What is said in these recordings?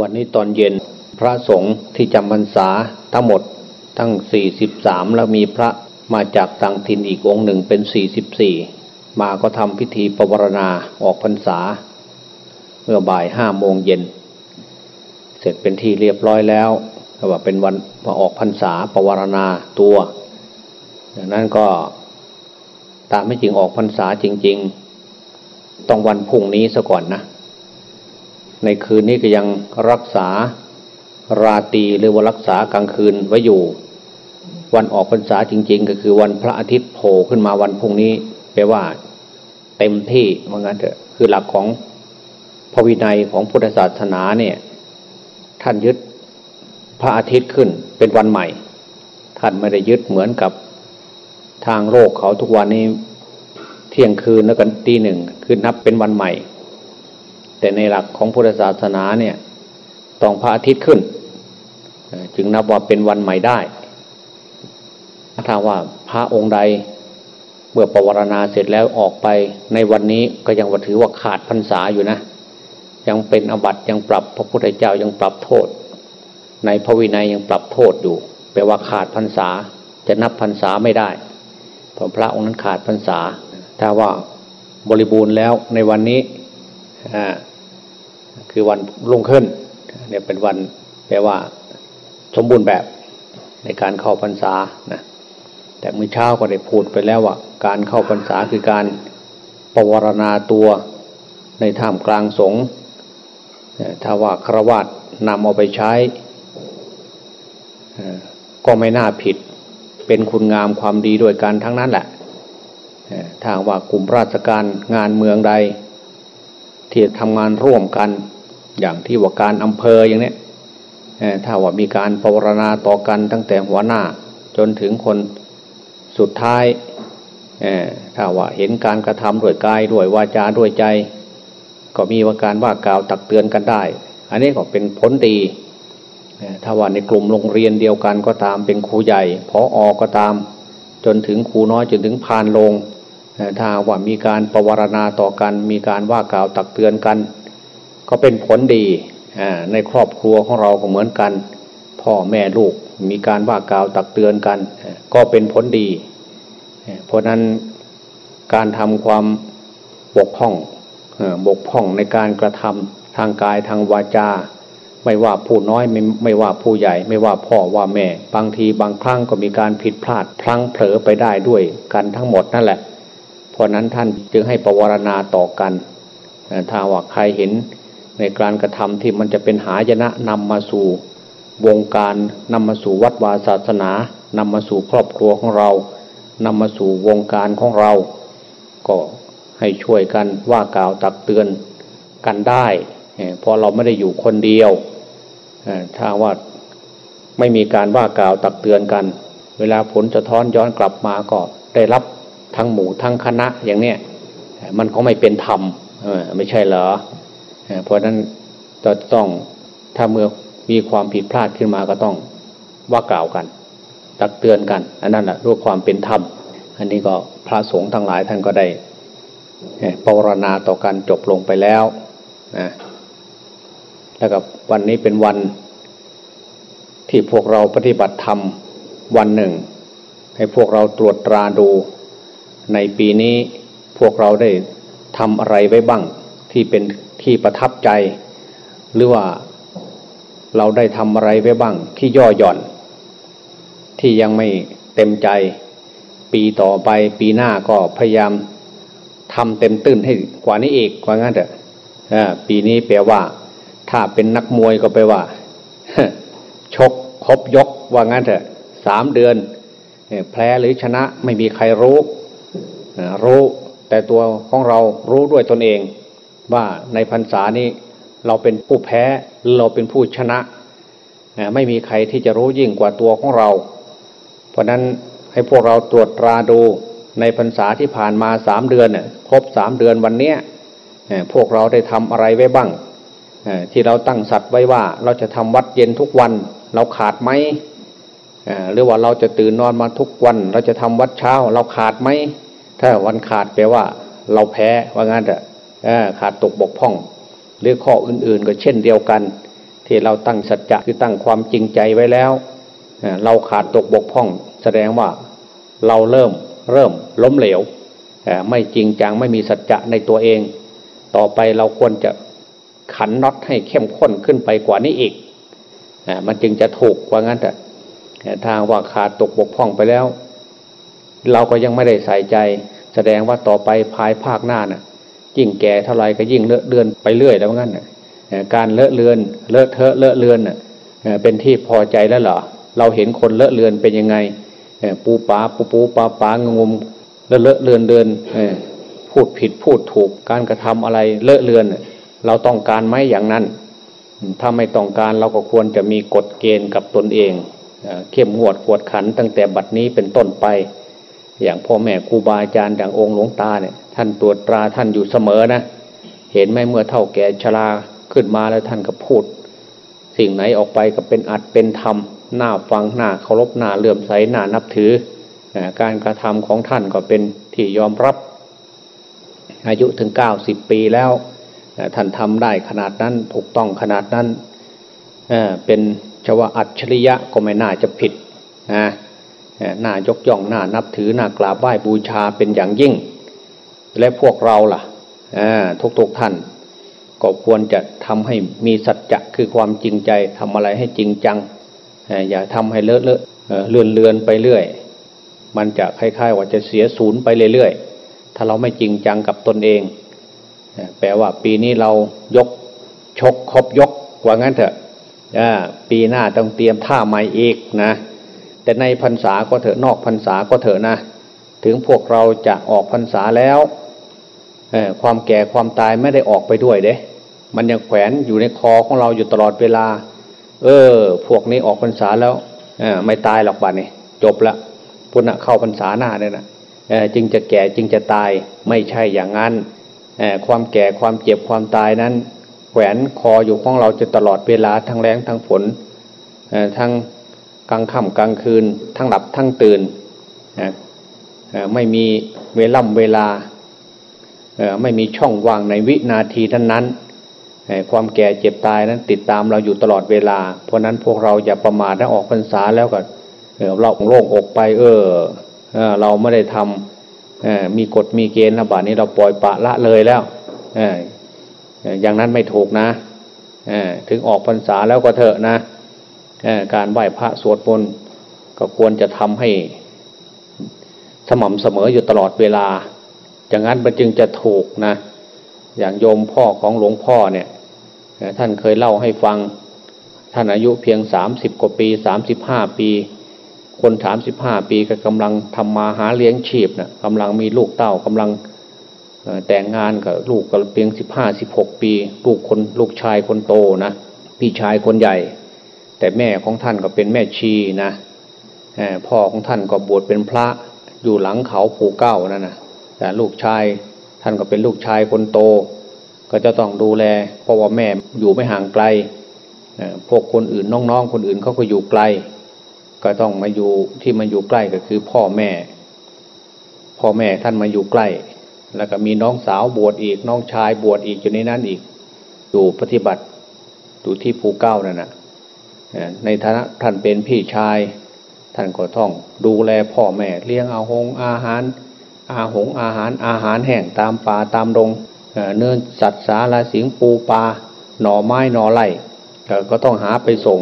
วันนี้ตอนเย็นพระสงฆ์ที่จำพรรษาทั้งหมดทั้ง 43 แล้วมีพระมาจากต่างถิ่นอีกองค์หนึ่งเป็น 44 มาก็ทำพิธีปวารณาออกพรรษา เมื่อบ่ายห้าโมงเย็น เสร็จเป็นที่เรียบร้อยแล้วว่าเป็นวันมาออกพรรษาปวารณาตัวดังนั้นก็ตามไม่จริงออกพรรษาจริง ๆ ต้องวันพุ่งนี้ซะก่อนนะ ในคืนนี้ก็ยังรักษาราตีหรือว่ารักษากลางคืนไว้อยู่ วันออกพรรษาจริง ๆ ก็คือวันพระอาทิตย์โผล่ขึ้นมาวันพรุ่งนี้แปลว่า เต็มที่ว่างั้นเถอะคือหลักของพระวินัยของพุทธศาสนาเนี่ย ท่านยึดพระอาทิตย์ขึ้นเป็นวันใหม่ ท่านไม่ได้ยึดเหมือนกับทางโลกเขาทุกวันนี้ เที่ยงคืนแล้วกันตีหนึ่งคือนับเป็นวันใหม่ แต่ในหลักของพุทธศาสนาเนี่ยต้องพระอาทิตย์ขึ้น จึงนับว่าเป็นวันใหม่ได้ ถ้าว่าพระองค์ใดเมื่อปวารณาเสร็จแล้วออกไปในวันนี้ก็ยังถือว่าขาดพรรษาอยู่นะ ยังเป็นอบัตยังปรับพระพุทธเจ้ายังปรับโทษ ในพระวินัยยังปรับโทษอยู่แปลว่าขาดพรรษาจะนับพรรษาไม่ได้เพราะพระองค์นั้นขาดพรรษา ถ้าว่าบริบูรณ์แล้วในวันนี้ คือวันรุ่งขึ้นเนี่ยเป็นวันแปลว่าสมบูรณ์แบบในการเข้าพรรษานะแต่เมื่อเช้าก็ได้พูดไปแล้วว่าการเข้าพรรษาคือการปวารณาตัวในท่ามกลางสงฆ์ถ้าว่าครวาตนำเอาไปใช้ ก็ไม่น่าผิด เป็นคุณงามความดีโดยการทั้งนั้นแหละถ้าว่ากลุ่มราชการงานเมืองใด ที่ทำงานร่วมกัน อย่างที่ว่าการอำเภออย่างนี้ถ้าว่ามีการปรณาต่อกันตั้งแต่หัวหน้าจนถึงคนสุดท้ายถ้าว่าเห็นการกระทำด้วยกายด้วยวาจาด้วยใจ ก็มีว่าการว่ากล่าวตักเตือนกันได้ อันนี้ก็เป็นผลดีถ้าว่าในกลุ่มโรงเรียนเดียวกันก็ตามเป็นครูใหญ่พออก็ตาม จนถึงครูน้อยจนถึงพานลง ถ้าว่ามีการประวรณาต่อกัน มีการว่ากล่าวตักเตือนกัน ก็เป็นผลดีในครอบครัวของเราก็เหมือนกัน พ่อแม่ลูกมีการว่ากล่าวตักเตือนกัน ก็เป็นผลดี เพราะนั้นการทำความบกพร่องบกพร่องในการกระทำทางกายทางวาจา ไม่ว่าผู้น้อยไม่ไม่ว่าผู้ใหญ่ ไม่ว่าพ่อว่าแม่ บางทีบางครั้งก็มีการผิดพลาดพลั้งเผลอไปได้ด้วยกันทั้งหมดนั่นแหละ เพราะนั้นท่านจึงให้ประวรณาต่อกันถ้าว่าใครเห็นในการกระทำที่มันจะเป็นหายนะนำมาสู่วงการนำมาสู่วัดวาศาสนานำมาสู่ครอบครัวของเรานำมาสู่วงการของเรา ก็ให้ช่วยกันว่ากล่าวตักเตือนกันได้เพราะเราไม่ได้อยู่คนเดียวถ้าว่าไม่มีการว่ากล่าวตักเตือนกัน เวลาผลจะท้อนย้อนกลับมาก็ได้รับ ทั้งหมู่ทั้งคณะอย่างเนี้ยมันก็ไม่เป็นธรรมไม่ใช่เหรอเพราะนั้นจะต้องถ้าเมื่อมีความผิดพลาดขึ้นมาก็ต้องว่ากล่าวกัน ตักเตือนกัน อันนั้นแหละด้วยความเป็นธรรม อันนี้ก็พระสงฆ์ทั้งหลายท่านก็ได้ปรณาต่อกันจบลงไปแล้วนะแล้วกับวันนี้เป็นวันที่พวกเราปฏิบัติธรรมวันหนึ่ง ให้พวกเราตรวจตราดู ในปีนี้พวกเราได้ทำอะไรไว้บ้างที่เป็นที่ประทับใจ หรือว่าเราได้ทำอะไรไว้บ้างที่ย่อหย่อน ที่ยังไม่เต็มใจ ปีต่อไปปีหน้าก็พยายามทำเต็มตื้นให้กว่านี้อีกกว่างั้นเถอะปีนี้แปลว่า ถ้าเป็นนักมวยก็แปลว่าชกครบยกว่างั้นเถอะสามเดือนแพ้หรือชนะไม่มีใครรู้ รู้แต่ตัวของเรารู้ด้วยตนเอง ว่าในพรรษานี้เราเป็นผู้แพ้หรือเราเป็นผู้ชนะไม่มีใครที่จะรู้ยิ่งกว่าตัวของเรา เพราะนั้นให้พวกเราตรวจตราดูในพรรษาที่ผ่านมาสามเดือนครบสามเดือนวันเนี้ยพวกเราได้ทำอะไรไว้บ้างที่เราตั้งสัตว์ไว้ว่าเราจะทำวัดเย็นทุกวันเราขาดไหมหรือว่าเราจะตื่นนอนมาทุกวัน เราจะทำวัดเช้าเราขาดไหม ถ้าวันขาดแปลว่า เราแพ้ว่างั้นเถอะขาดตกบกพร่อง หรือข้ออื่นๆก็เช่นเดียวกัน ที่เราตั้งสัจจะคือตั้งความจริงใจไว้แล้วเราขาดตกบกพร่อง แสดงว่าเราเริ่มเริ่มล้มเหลวไม่จริงจังไม่มีสัจจะในตัวเอง ต่อไปเราควรจะขันน็อตให้เข้มข้นขึ้นไปกว่านี้อีกมันจึงจะถูกว่างั้นแต่ทางว่าขาดตกบกพร่องไปแล้ว เราก็ยังไม่ได้ใส่ใจ แสดงว่าต่อไปภายภาคหน้าน่ะยิ่งแก่เท่าไรก็ยิ่งเลอะเลือนไปเรื่อยแล้วงั้นการเลอะเลือนเลอะเทอะเลอะเลือนเป็นที่พอใจแล้วเหรอเราเห็นคนเลอะเลือนเป็นยังไงปูปาปูปูปาปางงมเลอะเลอะเลือนเลือนพูดผิดพูดถูกการกระทำอะไรเลอะเลือน เราต้องการไหมอย่างนั้น ถ้าไม่ต้องการเราก็ควรจะมีกฎเกณฑ์กับตนเองเข้มงวดขวดขันตั้งแต่บัดนี้เป็นต้นไป อย่างพ่อแม่ครูบาอาจารย์อย่างองค์หลวงตาเนี่ย ท่านตรวจตราท่านอยู่เสมอนะ เห็นไหมเมื่อเท่าแก่ชราขึ้นมาแล้วท่านก็พูด สิ่งไหนออกไปก็เป็นอัดเป็นธรรมหน้าฟังหน้าเคารพหน้าเลื่อมใสหน้านับถือ การกระทำของท่านก็เป็นที่ยอมรับ อายุถึงเก้าสิบปีแล้วท่านทำได้ขนาดนั้นถูกต้องขนาดนั้นเป็นชวอัจฉริยะก็ไม่น่าจะผิดนะ น่ายกย่องน่านับถือน่ากราบไหว้บูชาเป็นอย่างยิ่ง และพวกเราล่ะทุกๆท่าน ก็ควรจะทำให้มีสัจจะคือความจริงใจทำอะไรให้จริงจังอย่าทำให้เลอะเลอะเลื่อนเลือนไปเรื่อย มันจะคล้ายๆว่าจะเสียศูนย์ไปเรื่อยๆถ้าเราไม่จริงจังกับตนเอง แปลว่าปีนี้เรายกชกครบยกว่างั้นเถอะปีหน้าต้องเตรียมท่าใหม่อีกนะ แต่ในพรรษาก็เถอะนอกพรรษาก็เถอะนะ ถึงพวกเราจะออกพรรษาแล้วความแก่ความตายไม่ได้ออกไปด้วยเด้ มันยังแขวนอยู่ในคอของเราอยู่ตลอดเวลา เออ พวกนี้ออกพรรษาแล้วไม่ตายหรอกบ้านนี่จบละพุทธะเข้าพรรษาหน้าเนี่ยนะจึงจะแก่จึงจะตายไม่ใช่อย่างนั้นความแก่ความเจ็บความตายนั้น แขวนคออยู่ของเราจะตลอดเวลาทั้งแรงทั้งฝนทั้ง กลางค่ำกลางคืน ทั้งหลับทั้งตื่นไม่มีเวล่ำเวลาไม่มีช่องว่างในวินาทีนั้นนั้นความแก่เจ็บตายนั้นติดตามเราอยู่ตลอดเวลา เพราะนั้นพวกเราอย่าประมาทถ้าออกพรรษาแล้วก็เราโล่งอกไป เออเราไม่ได้ทำมีกฎมีเกณฑ์นะบานี้เราปล่อยปะละเลยแล้วอย่างนั้นไม่ถูกนะถึงออกพรรษาแล้วก็เถอะนะ การไหว้พระสวดมนต์ก็ควรจะทำให้สม่ำเสมออยู่ตลอดเวลา อย่างนั้นมันจึงจะถูกนะ อย่างโยมพ่อของหลวงพ่อเนี่ย ท่านเคยเล่าให้ฟัง ท่านอายุเพียงสามสิบกว่าปีสามสิบห้าปี คนสามสิบห้าปีก็กำลังทำมาหาเลี้ยงชีพนะกำลังมีลูกเต้ากำลังแต่งงานกับลูกก็เพียงสิบห้าสิบหกปี ลูกคนลูกชายคนโตนะ พี่ชายคนใหญ่ แต่แม่ของท่านก็เป็นแม่ชีนะพ่อของท่านก็บวชเป็นพระอยู่หลังเขาภูเก้านั่นนะแต่ลูกชายท่านก็เป็นลูกชายคนโต ก็จะต้องดูแล เพราะว่าแม่อยู่ไม่ห่างไกลพวกคนอื่นน้องๆ คนอื่นเขาก็อยู่ไกล ก็ต้องมาอยู่ที่มาอยู่ใกล้ก็คือพ่อแม่ พ่อแม่ท่านมาอยู่ใกล้ แล้วก็มีน้องสาวบวชอีกน้องชายบวชอีกอยู่ในนั้นอีก อยู่ปฏิบัติอยู่ที่ภูเก้านั่นนะ ในฐานะท่านเป็นพี่ชาย ท่านก็ต้องดูแลพ่อแม่เลี้ยงอาหงอาหาร อาหงอาหารอาหารแห้งตามป่าตามดงเนื้อสัตว์สาราสิงปูปลาหน่อไม้หน่อไร่ก็ต้องหาไปส่ง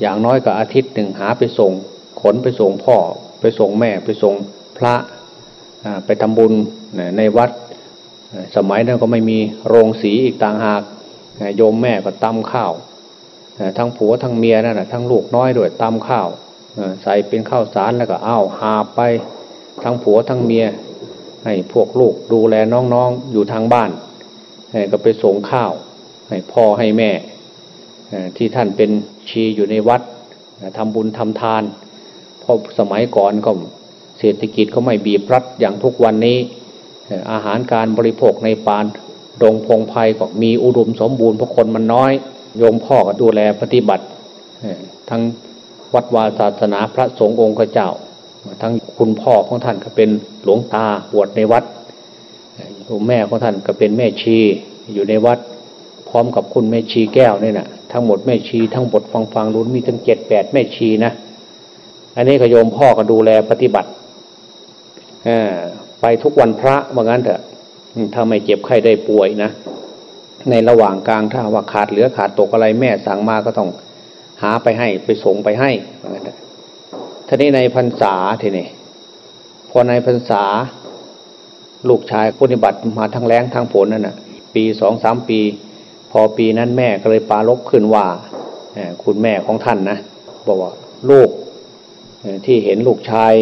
อย่างน้อยก็อาทิตย์หนึ่งหาไปส่ง ขนไปส่งพ่อไปส่งแม่ไปส่งพระไปทำบุญในวัด สมัยนั้นก็ไม่มีโรงสีอีกต่างหากโยมแม่ก็ตำข้าว ทั้งผัวทั้งเมียนั่นแหะทั้งลูกน้อยด้วยตำข้าวใส่เป็นข้าวสารแล้วก็อ้าวหาไปทั้งผัวทั้งเมีย ให้พวกลูกดูแลน้องๆอยู่ทางบ้านก็ไปส่งข้าว ให้พ่อให้แม่ที่ท่านเป็นชีอยู่ในวัดทำบุญทำทานเพราะสมัยก่อนก็เศรษฐกิจก็ไม่บีบรัดอย่างทุกวันนี้อาหารการบริโภคในปานดงพงไพ่ก็มีอุดมสมบูรณ์เพราะคนมันน้อย โยมพ่อก็ดูแลปฏิบัติทั้งวัดวาศาสนาพระสงฆ์องค์เจ้า ทั้งคุณพ่อของท่านก็เป็นหลวงตาบวชในวัดคุณแม่ของท่านก็เป็นแม่ชีอยู่ในวัด พร้อมกับคุณแม่ชีแก้วนี่นะทั้งหมดแม่ชีทั้งหมดฟังฟังรุนมีทั้งเจ็ดแปดแม่ชีนะอันนี้ก็โยมพ่อก็ดูแลปฏิบัติไปทุกวันพระว่างั้นเถอะถ้าไม่เจ็บไข้ได้ป่วยนะ ในระหว่างกลางถ้าว่าขาดเหลือขาดตกอะไรแม่สั่งมาก็ต้องหาไปให้ไปส่งไปให้เท่านี้ในพรรษาทีนี้พอในพรรษา ลูกชายปฏิบัติมาทั้งแรงทั้งฝนนั่นนะปีสองสามปี พอปีนั้นแม่ก็เลยปาลบขึ้นว่าคุณแม่ของท่านนะบอกว่าลูกที่เห็นลูกชาย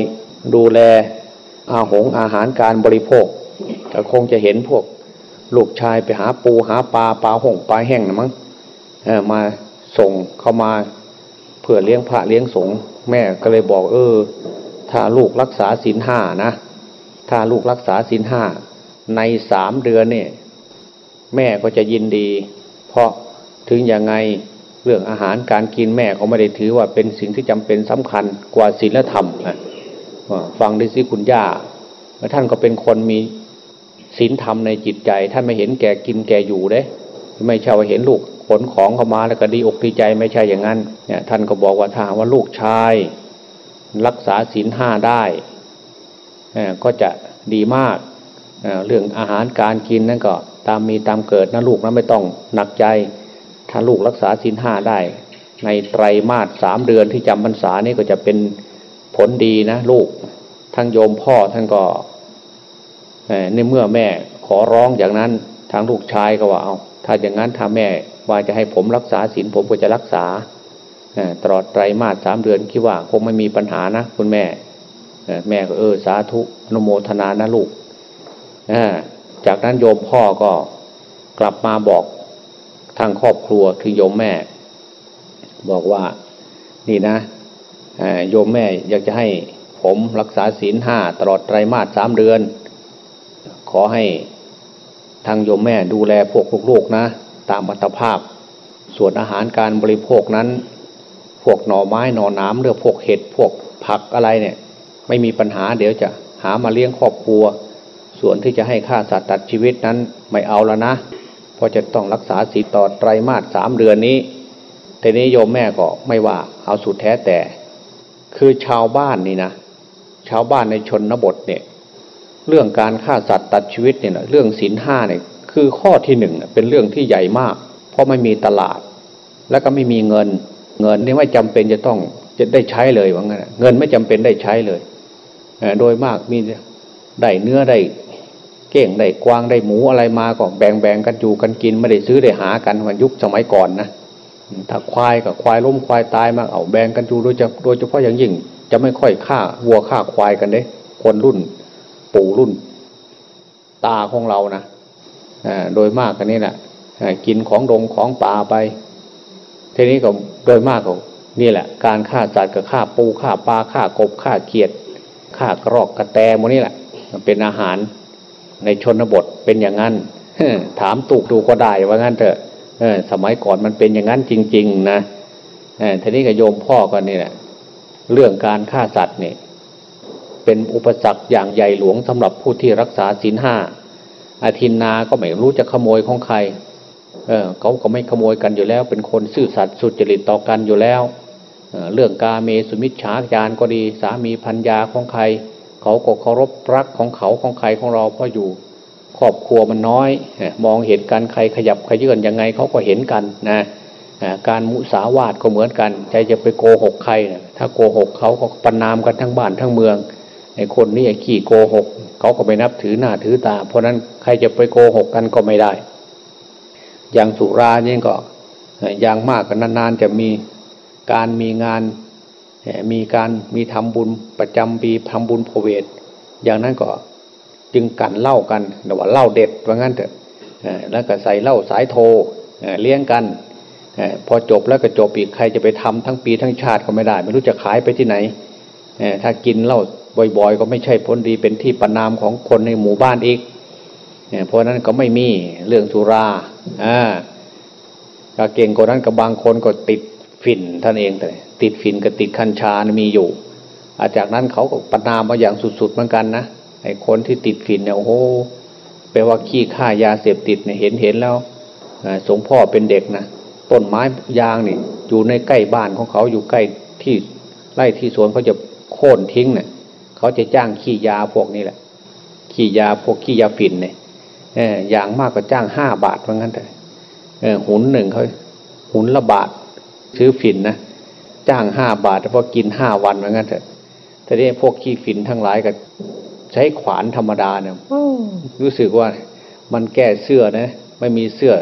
ดูแลอาหงอาหารการบริโภคก็คงจะเห็นพวก ลูกชายไปหาปูหาปลาปลาหงปลาแห้งนะมั้งมาส่งเข้ามาเพื่อเลี้ยงพระเลี้ยงสงฆ์แม่ก็เลยบอก เออ ถ้าลูกรักษาศีลห้านะ ถ้าลูกรักษาศีลห้าในสามเดือนเนี่ย แม่ก็จะยินดี เพราะถึงยังไงเรื่องอาหารการกินแม่เขาไม่ได้ถือว่าเป็นสิ่งที่จำเป็นสำคัญกว่าศีลธรรมนะฟังดิสิคุณย่าท่านก็เป็นคนมี ศีลธรรมในจิตใจ ท่านไม่เห็นแก่กินแก่อยู่เด้ ไม่ใช่ว่าเห็นลูกขนของเข้ามาแล้วก็ดีอกดีใจไม่ใช่อย่างนั้นเนี่ยท่านก็บอกว่าถ้าว่าลูกชาย รักษาศีลห้าได้ก็จะดีมากเรื่องอาหารการกินนั่นก็ตามมีตามเกิดนะลูกนะไม่ต้องหนักใจ ถ้าลูกรักษาศีลห้าได้ ในไตรมาสสามเดือนที่จำพรรษานี่ก็จะเป็นผลดีนะลูกทั้งโยมพ่อท่านก็ ในเมื่อแม่ขอร้องอย่างนั้นทางลูกชายก็ว่าเอาถ้าอย่างนั้นถ้าแม่ว่าจะให้ผมรักษาศีลผมก็จะรักษาตลอดไตรมาสสามเดือนคิดว่าคงไม่มีปัญหานะคุณแม่แม่ก็เออสาธุนโมทนานะลูกจากนั้นโยมพ่อก็กลับมาบอกทางครอบครัวคือโยมแม่ บอกว่านี่นะโยมแม่อยากจะให้ผมรักษาศีลห้าตลอดไตรมาสสามเดือน ขอให้ทางโยมแม่ดูแลพวกลูกๆนะ ตามอัตภาพ ส่วนอาหารการบริโภคนั้น พวกหน่อไม้หน่อน้ำเรือพวกเห็ดพวกผักอะไรเนี่ย ไม่มีปัญหาเดี๋ยวจะหามาเลี้ยงครอบครัว ส่วนที่จะให้ค่าสัตว์ตัดชีวิตนั้นไม่เอาแล้วนะเพราะจะต้องรักษาศีต่อไตรมาสสามเดือนนี้แต่นี้โยมแม่ก็ไม่ว่าเอาสุดแท้แต่ คือชาวบ้านนี่นะ ชาวบ้านในชนบทเนี่ย เรื่องการฆ่าสัตว์ตัดชีวิตเนี่ยเรื่องศีลห้าเนี่ยคือข้อที่หนึ่งเป็นเรื่องที่ใหญ่มาก เพราะไม่มีตลาด แล้วก็ไม่มีเงิน เงินนี่ไม่จำเป็นจะต้องจะได้ใช้เลยว่างั้นเงินไม่จำเป็นได้ใช้เลยโดยมากมีได้เนื้อได้เก้งได้กวางได้หมูอะไรมาก็แบ่งแบ่งกันอยู่กันกินไม่ได้ซื้อได้หากันวันยุคสมัยก่อนนะถ้าควายกับควายล้มควายตายมาเอาแบ่งกันอยู่โดยเฉโดยเฉพาะอย่างยิ่ง จะไม่ค่อยฆ่าวัวฆ่าควายกันเด้คนรุ่น ปู่รุ่น ตาของเรานะโดยมากกันนี่แหละกินของดงของป่าไปทีนี้ก็โดยมากก็นี่แหละ การฆ่าสัตว์กับฆ่าปูฆ่าปลาฆ่ากบฆ่าเขียดฆ่ากรอกกระแตมนี่แหละเป็นอาหารในชนบทเป็นอย่างนั้นถามตุกดูก็ได้ว่างั้นเถอะสมัยก่อนมันเป็นอย่างนั้นจริง ๆ นะทีนี้ก็โยมพ่อก็นี่แหละเรื่องการฆ่าสัตว์เนี่ย เป็นอุปสรรคอย่างใหญ่หลวงสำหรับผู้ที่รักษาศีลห้าอาทินนาก็ไม่รู้จะขโมยของใคร เออเขาก็ไม่ขโมยกันอยู่แล้ว เป็นคนซื่อสัตย์สุจริตต่อกันอยู่แล้วเเรื่องกาเมสุมิชฌาจารก็ดี สามีพัญญาของใคร เขาก็เคารพรักของเขาของใครของเราเพราะอยู่ครอบครัวมันน้อย มองเห็นกันใครขยับขยื่นยังไงเขาก็เห็นกันนะการมุสาวาทก็เหมือนกันใจจะไปโกหกใครถ้าโกหกเขาก็ประนามกันทั้งบ้านทั้งเมือง ไอ้คนนี้ไอ้ขี้โกหกเขาก็ไม่นับถือหน้าถือตา เพราะนั้นใครจะไปโกหกกันก็ไม่ได้ อย่างสุราเนี่ยก็อย่างมากก็นานๆจะมีการมีงานมีการมีทำบุญประจำปีทำบุญพเวทอย่างนั้นก็จึงกันเล่ากันแต่ว่าเล่าเด็ดว่างั้นเถอะแล้วก็ใส่เล่าสายโทเลี้ยงกันพอจบแล้วก็จบอีกใครจะไปทำทั้งปีทั้งชาติก็ไม่ได้ ไม่รู้จะขายไปที่ไหนถ้ากินเหล้า บ่อย ๆ ก็ไม่ใช่ผลดีเป็นที่ประนามของคนในหมู่บ้านอีกเพราะนั้นก็ไม่มีเรื่องสุราอ่าก็เก่งกว่านั้นกับบางคนก็ติดฝิ่นท่านเองแต่ติดฝิ่นกับติดคัญชามีอยู่อาจากนั้นเขาก็ประนามมาอย่างสุดๆเหมือนกันนะไอ้คนที่ติดฝิ่นเนี่ยโอ้โหแปลว่าขี้ข่ายาเสพติดเนี่ยเห็นเห็นแล้วสงพ่อเป็นเด็กนะต้นไม้ยางนี่อยู่ในใกล้บ้านของเขาอยู่ใกล้ที่ไร่ที่สวนเขาจะโค่นทิ้งเนี่ย เขาจะจ้างขี้ยาพวกนี้แหละขี้ยาพวกขี้ยาฝิ่นเนี่ยเอออย่างมากก็จ้างห้าบาทเพราะงั้นแต่เออหุนหนึ่งเขาหุนละบาทซื้อฝิ่นนะจ้างห้าบาทเพราะกินห้าวันเพราะงั้นแต่แต่นี่พวกขี้ฝิ่นทั้งหลายก็ใช้ขวานธรรมดาเนี่ยรู้สึกว่ามันแก้เสื้อนะ ไม่มีเสื้อ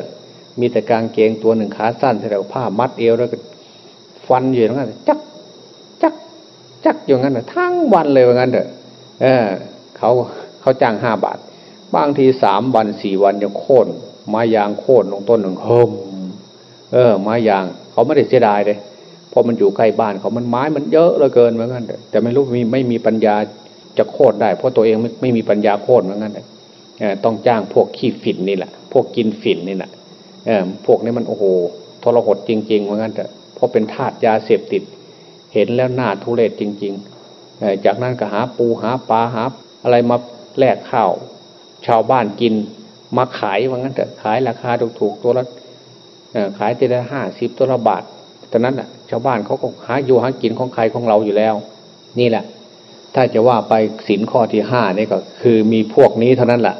มีแต่กางเกงตัวหนึ่งขาสั้นแต่ผ้ามัดเอวแล้วก็ ฟันอยู่ตรงนั้นจักจัก จักอย่างนั้นทั้งวันเลยว่างั้นเถอะเออเขาเขาจ้างห้าบาท บางทีสามวันสี่วันจะโค่นไม้ยางโค่นลงต้นหนึ่งเฮิมเออไม้ยางเขาไม่ได้เสียดายเลยเพราะมันอยู่ใกล้บ้านเขามันไม้มันเยอะเหลือเกินเหมือนกันแต่ไม่รู้มีไม่มีปัญญาจะโค่นได้ เพราะตัวเองไม่ไม่มีปัญญาโค่นเหมือนกันต้องจ้างพวกขี้ฝิ่นนี่แหละพวกกินฝิ่นนี่แหละเออพวกนี้มันโอ้โหทรหดจริงๆเหมือนกันแต่เพราะเป็นธาตุยาเสพติด เห็นแล้วหน้าทุเรศจริง ๆ จากนั้นก็หาปูหาปลาหาอะไรมาแลกข้าว ชาวบ้านกินมาขายว่างั้นเถอะขายราคาถูกๆตัวละขายทีละห้าสิบตัวละบาทตอนนั้นอะชาวบ้านเขาก็หาอยู่หากินของใครของเราอยู่แล้ว นี่แหละ ถ้าจะว่าไปสินข้อที่ห้านี่ก็คือมีพวกนี้เท่านั้นแหละ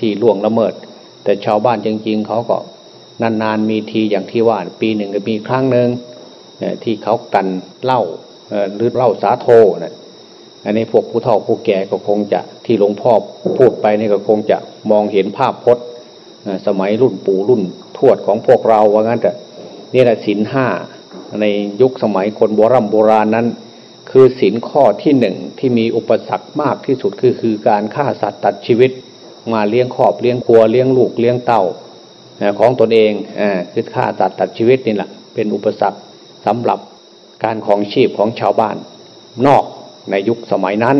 ที่ล่วงละเมิด แต่ชาวบ้านจริง ๆเขาก็นานๆมีทีอย่างที่ว่าปีหนึ่งก็มีครั้งหนึ่ง ที่เขากันเล่าหรือเล่าสาโทนะอันนี้พวกผู้เฒ่าผู้แก่ก็คงจะที่หลวงพ่อพูดไปนี่ก็คงจะมองเห็นภาพพจน์สมัยรุ่นปู่รุ่นทวดของพวกเราว่างั้นแต่นี่แหละสินห้าในยุคสมัยคนโบรโบราณนั้น คือสินข้อที่หนึ่งที่มีอุปสรรคมากที่สุดคือคือการฆ่าสัตว์ตัดชีวิต มาเลี้ยงครอบเลี้ยงครัวเลี้ยงลูกเลี้ยงเต่าของตนเองอคือฆ่าสัตว์ตัดชีวิตนี่แหละเป็นอุปสรรค สำหรับการของชีพของชาวบ้านนอกในยุคสมัยนั้น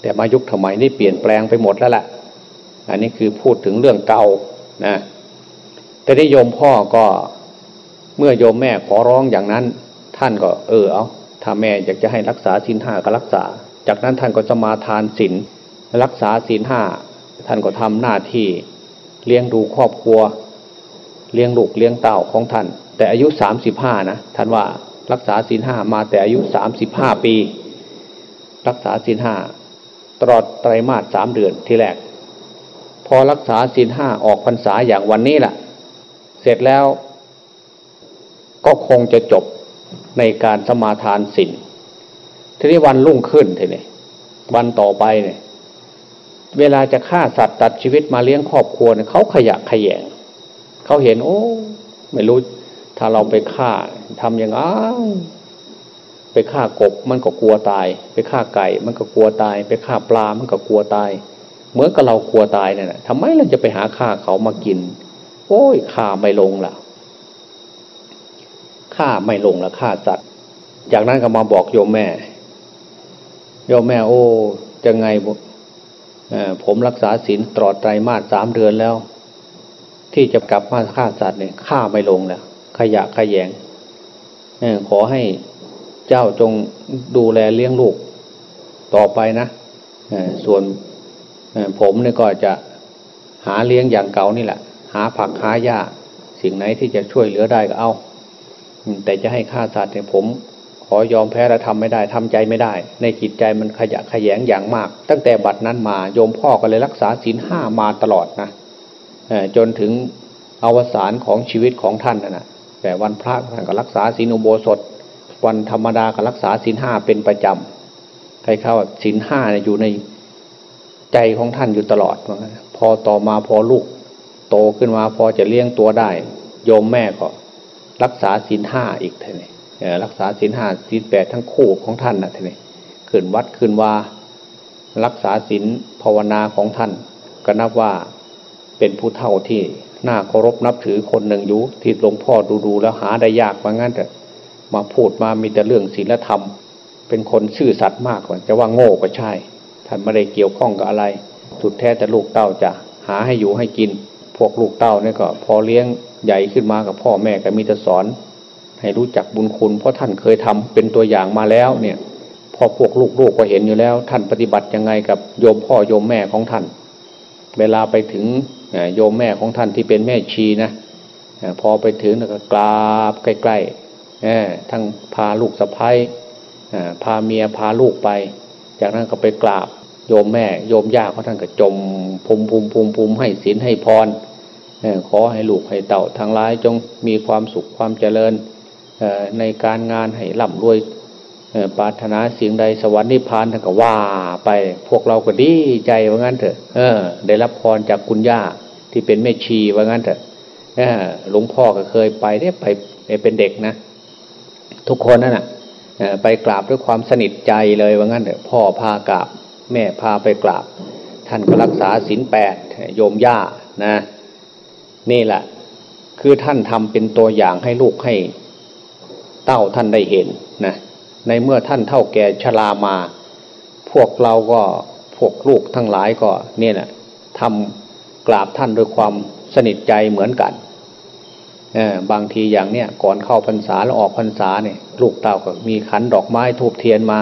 แต่มายุคสมัยนี้เปลี่ยนแปลงไปหมดแล้วแหละอันนี้คือพูดถึงเรื่องเก่านะแต่ได้โยมพ่อก็เมื่อโยมแม่ขอร้องอย่างนั้น ท่านก็เออเอาถ้าแม่อยากจะให้รักษาศีลห้าก็รักษา จากนั้นท่านก็จะมาทานศีลรักษาศีลห้าท่านก็ทำหน้าที่เลี้ยงดูครอบครัว เลี้ยงลูกเลี้ยงเต่าของท่าน แต่อายุสามสิบห้านะท่านว่ารักษาศีลห้ามาแต่อายุสามสิบห้าปี รักษาศีลห้าตลอดไตรมาสสามเดือนที่แรก พอรักษาศีลห้าออกพรรษาอย่างวันนี้แหละเสร็จแล้ว ก็คงจะจบในการสมาทานศีลทีนี้วันรุ่งขึ้นทีนี้วันต่อไปเนี่ย เวลาจะฆ่าสัตว์ตัดชีวิตมาเลี้ยงครอบครัวเนี่ยเขาขยะขยงเขาเห็น โอ้ ไม่รู้ ถ้าเราไปฆ่าทำอย่างไรไปฆ่ากบมันก็กลัวตาย ไปฆ่าไก่มันก็กลัวตาย ไปฆ่าปลามันก็กลัวตาย เหมือนกับเรากลัวตายเนี่ยทำไมเราจะไปหาฆ่าเขามากิน โอ้ยฆ่าไม่ลงล่ะฆ่าไม่ลงละฆ่าสัตว์ จากนั้นก็มาบอกโยมแม่ โยมแม่โอ้จะไงผมรักษาศีลตลอดไตรมาสสามเดือนแล้ว ที่จะกลับมาฆ่าสัตว์เนี่ยฆ่าไม่ลงแล้ว ยะขยงขอให้เจ้าจงดูแลเลี้ยงลูกต่อไปนะส่วนผมเนี่ยก็จะหาเลี้ยงอย่างเก่านี่แหละ หาผักหาหญ้าสิ่งไหนที่จะช่วยเหลือได้ก็เอา แต่จะให้ฆ่าสัตว์เนี่ยผม ขอยอมแพ้และทำไม่ได้ทำใจไม่ได้ ในจิตใจมันขยะขยงอย่างมาก ตั้งแต่บัดนั้นมาโยมพ่อก็เลยรักษาศีลห้ามาตลอดนะจนถึงอวสานของชีวิตของท่านนะ แต่วันพระท่านก็รักษาศีลอุโบสถ วันธรรมดาก็รักษาศีลห้าเป็นประจำใครเข้าศีลห้าอยู่ในใจของท่านอยู่ตลอด พอต่อมาพอลูก โตขึ้นมาพอจะเลี้ยงตัวได้ โยมแม่ก็ รักษาศีลห้าอีกทีนี้รักษาศีลห้าศีลแปดทั้งคู่ของท่านนะทีนี้ขึ้นวัดขึ้นว่ารักษาศีลภาวนาของท่านก็นับว่าเป็นผู้เท่าที่ น่าเคารพนับถือคนหนึ่งอยู่ที่หลวงพ่อดูดูแล้วหาได้ยากว่างั้นแต่มาพูดมามีแต่เรื่องศีลธรรม เป็นคนซื่อสัตย์มากกว่าจะว่าโง่ก็ใช่ ท่านไม่ได้เกี่ยวข้องกับอะไร สุดแท้แต่ลูกเต้าจะหาให้อยู่ให้กิน พวกลูกเต้าเนี่ยก็ พอเลี้ยงใหญ่ขึ้นมากับพ่อแม่ก็มีแต่สอน ให้รู้จักบุญคุณเพราะท่านเคยทำเป็นตัวอย่างมาแล้วเนี่ย พอพวกลูกๆกก็เห็นอยู่แล้ว ท่านปฏิบัติยังไงกับโยมพ่อโยมแม่ของท่าน เวลาไปถึง โยมแม่ของท่านที่เป็นแม่ชีนะพอไปถึงก็กราบใกล้ๆทั้งพาลูกสะพ้ายพาเมียพาลูกไป จากนั้นก็ไปกราบโยมแม่ โยมย่าเขาท่านก็จมภูมิภูมิภูมิภูมิให้ศีลให้พรขอให้ลูกให้เต่าทั้งหลายจงมีความสุขความเจริญในการงานให้ร่ำรวย ปรารถนาสิ่งใดสวรรค์นิพพานท่านก็ว่าไปพวกเราก็ดีใจว่างั้นเถอะเออ ได้รับพรจากคุณย่าที่เป็นแม่ชีว่างั้นเถอะหลวงพ่อก็เคยไปเนี่ยไปเป็นเด็กนะ ทุกคนนั่นแหะไปกราบด้วยความสนิทใจเลยว่างั้นเถอะพ่อพากราบ แม่พาไปกราบ ท่านก็รักษาศีลแปดโยมย่านะ นี่แหละ คือท่านทำเป็นตัวอย่างให้ลูกให้ เต้าท่านได้เห็นนะ ในเมื่อท่านเท่าแก่ชรามา พวกเราก็พวกลูกทั้งหลายก็เนี่ยนะทำกราบท่านด้วยความสนิทใจเหมือนกันบางทีอย่างเนี้ยก่อนเข้าพรรษาแล้วออกพรรษาเนี่ยลูกเต่าก็มีขันดอกไม้ทูบเทียนมา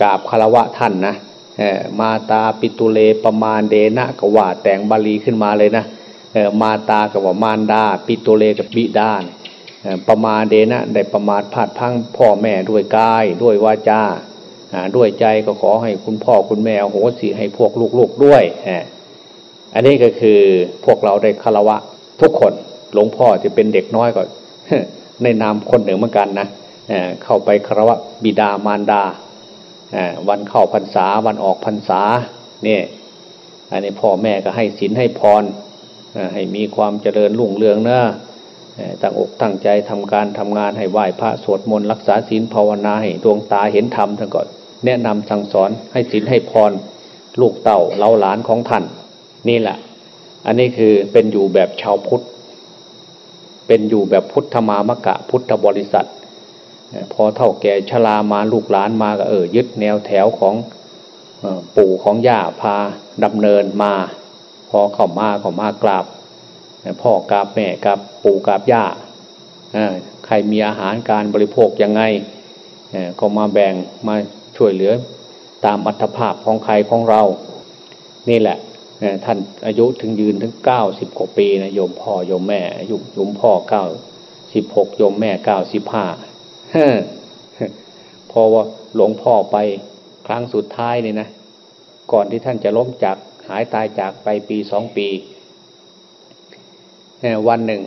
กราบคารวะท่านนะมาตาปิตุเลประมาณเดนะกว่าแต่งบาลีขึ้นมาเลยนะมาตากับว่ามารดา ปิตุเลกับบิดา ประมาณเดนะได้ประมาทพลาดพังพ่อแม่ด้วยกายด้วยวาจาด้วยใจก็ขอให้คุณพ่อคุณแม่โหสิให้พวกลูกๆด้วยอันนี้ก็คือพวกเราได้คารวะทุกคนหลวงพ่อจะเป็นเด็กน้อยก็ในนามคนหนึ่งเหมือนกันนะเข้าไปคารวะบิดามารดาวันเข้าพรรษาวันออกพรรษาเนี่ยอันนี้พ่อแม่ก็ให้ศีลให้พรให้มีความเจริญรุ่งเรืองเนะ ตั้งอกตั้งใจทำการทำงานให้ไหว้พระสวดมนต์รักษาศีลภาวนาให้ดวงตาเห็นธรรมท่านก็แนะนำสั่งสอนให้ศีลให้พรลูกเต่าเล้าหลานของท่าน นี่แหละ อันนี้คือเป็นอยู่แบบชาวพุทธ เป็นอยู่แบบพุทธมามะกะพุทธบริษัท พอเท่าแก่ชรามาลูกหลานมาก็เออยึดแนวแถวของปู่ของย่าพาดำเนินมา พอเข้ามาเข้ามากราบ พ่อกราบแม่กราบปู่กราบย่าใครมีอาหารการบริโภคยังไงก็มาแบ่งมาช่วยเหลือตามอัตภาพของใครของเรา นี่แหละท่านอายุถึงยืนถึงเก้าสิบกว่าปีนะโยมพ่อโยมแม่อายุโยมพ่อเก้าสิบหกโยมแม่เก้าสิบห้าพอว่าหลวงพ่อไปครั้งสุดท้ายนี่นะ ก่อนที่ท่านจะล้มจากหายตายจากไปปีสองปี วันหนึ่ง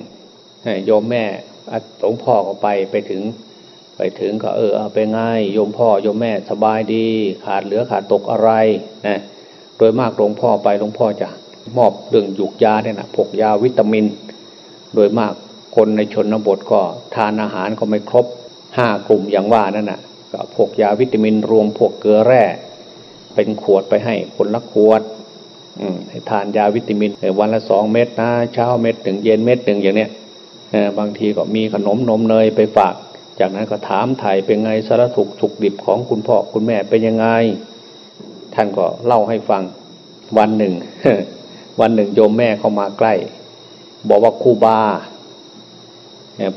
โยมแม่หลวงพ่อก็ไปไปถึง ไปถึงก็เออเอาไปง่ายโยมพ่อโยมแม่สบายดี ขาดเหลือขาดตกอะไรนะโดยมากหลวงพ่อไปหลวงพ่อจะมอบเรื่องหยุกยาเนี่ยนะพวกยาวิตามิน โดยมากคนในชนบทก็ทานอาหารก็ไม่ครบห้ากลุ่มอย่างว่านั่นน่ะก็พวกยาวิตามินรวมพวกเกลือแร่ เป็นขวดไปให้คนละขวด ทานยาวิตามินวันละสองเม็ดนะ เช้าเม็ดถึงเย็นเม็ดหนึ่งอย่างเนี้ยบางทีก็มีขนมนมเนยไปฝาก จากนั้นก็ถามไถ่เป็นไงสารถุกสุกดิบของคุณพ่อคุณแม่เป็นยังไง ท่านก็เล่าให้ฟังวันหนึ่ง วันหนึ่งโยมแม่เข้ามาใกล้ บอกว่าครูบา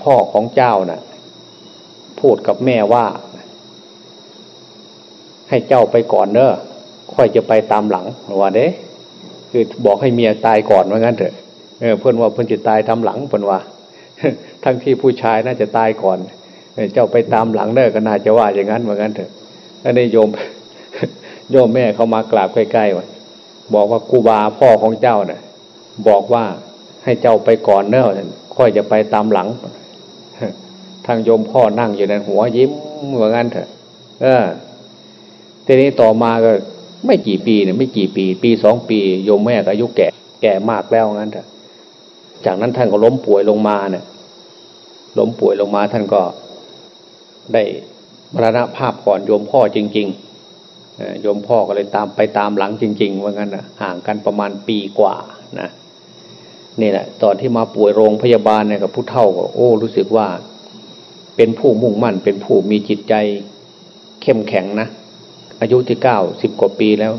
พ่อของเจ้านะ่ะ พูดกับแม่ว่า ให้เจ้าไปก่อนเนอะค่อยจะไปตามหลังว่าเด้ คือบอกให้เมียตายก่อนว่างั้นเถอะเพื่อนว่าเพื่อนจะตายทำหลังเพื่อนว่า ทั้งที่ผู้ชายน่าจะตายก่อน เจ้าไปตามหลังเนอก็น่าจะว่าอย่างนั้นว่างั้นเถอะแล้วในโยมโยมแม่เขามากราบใกล้ๆว่าบอกว่ากูบาพ่อของเจ้าเนะ่ะบอกว่าให้เจ้าไปก่อนเนอะค่อยจะไปตามหลัง ทางโยมพ่อนั่งอยู่ในหัวยิ้มเหมือนกันเถอะ เออ ทีนี้ต่อมาก็ ไม่กี่ปีเนี่ยไม่กี่ปี ปีสองปี โยมแม่ก็อายุแก่แก่มากแล้วงั้นเถอะจากนั้นท่านก็ล้มป่วยลงมาเนี่ยล้มป่วยลงมาท่านก็ได้มรณภาพก่อนโยมพ่อจริงๆโยมพ่อก็เลยตามไปตามหลังจริง ๆ ว่างั้นนะห่างกันประมาณปีกว่านะนี่แหละตอนที่มาป่วยโรงพยาบาลเนี่ยกับผู้เฒ่าก็โอ้ รู้สึกว่า เป็นผู้มุ่งมั่น เป็นผู้มีจิตใจเข้มแข็งนะ อายุที่เก้าสิบกว่าปีแล้ว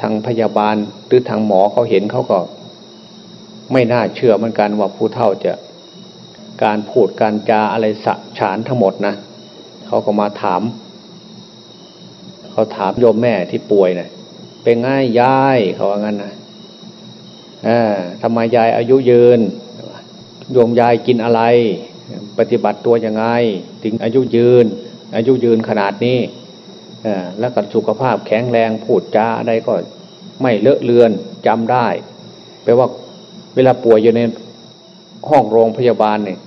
ทางพยาบาลหรือทางหมอเขาเห็นเขาก็ ไม่น่าเชื่อเหมือนกันว่าผู้เฒ่าจะการพูดการจาอะไรสะฉานทั้งหมดนะเขาก็มาถาม เขาถามโยมแม่ที่ป่วยนะ่ะเป็นง่ายยายเขาว่างั้นนะทำไมยายอายุยืนโยมยายกินอะไร ปฏิบัติตัวยังไง ถึงอายุยืน อายุยืนขนาดนี้ แล้วก็สุขภาพแข็งแรงพูดจาอะไรก็ไม่เลอะเลือนจำได้แปลว่าเวลาป่วยอยู่ในห้องโรงพยาบาลเนี่ย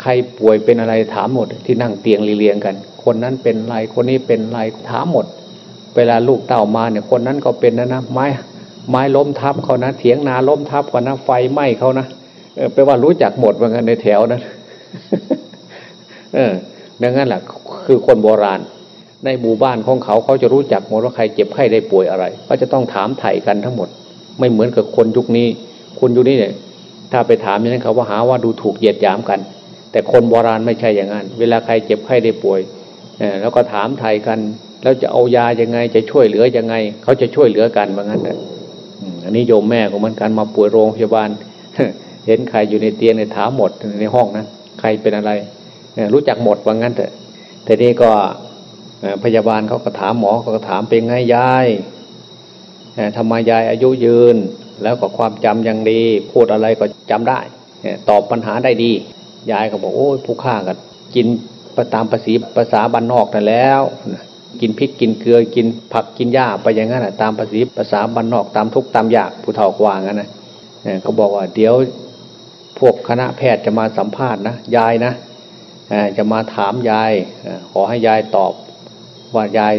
ใครป่วยเป็นอะไรถามหมด ที่นั่งเตียงเรียงกัน คนนั้นเป็นไรคนนี้เป็นไรถามหมด เวลาลูกเต่ามาเนี่ยคนนั้นก็เป็นนะนะไม้ไม้ล้มทับเขานะเถียงนาล้มทับเขานะไฟไหม้เขานะเออแปลว่ารู้จักหมดเหมือนกันในแถวนั้นเออดังนั้นแหละคือคนโบราณ ในหมู่บ้านของเขาเขาจะรู้จักหมดว่าใครเจ็บไข้ได้ป่วยอะไรเขาจะต้องถามไถ่กันทั้งหมด ไม่เหมือนกับคนยุคนี้ คนยุคนี้เนี่ยถ้าไปถามอย่างนั้นเขาว่าหาว่าดูถูกเหยียดหยามกัน แต่คนโบราณไม่ใช่อย่างนั้น เวลาใครเจ็บไข้ได้ป่วยแล้วก็ถามไถ่กัน แล้วจะเอายายังไงจะช่วยเหลือยังไง เขาจะช่วยเหลือกันว่างั้นอันนี้โยมแม่ของมันกันมาป่วยโรงพยาบาล เห็นใครอยู่ในเตียงในถามหมดในห้องนะใครเป็นอะไรรู้จักหมดว่างั้นเถอะแต่นี่ก็ พยาบาลเขาก็ถามหมอเขาก็ถามเป็นไงยายทำไมยายอายุยืน แล้วก็ความจำยังดี พูดอะไรก็จำได้ ตอบปัญหาได้ดี ยายก็บอกโอ้ยผู้ฆ่ากันกินประตามภาษีภาษาบ้านนอกนั่นแล้ว กินพริกกินเกลือกินผักกินหญ้าไปอย่างนั้นตามภาษีภาษาบ้านนอกตามทุกตามยากผู้เฒ่ากว่างั้นนะเขาบอกว่าเดี๋ยวพวกคณะแพทย์จะมาสัมภาษณ์นะยายนะจะมาถามยายขอให้ยายตอบ ว่ายาย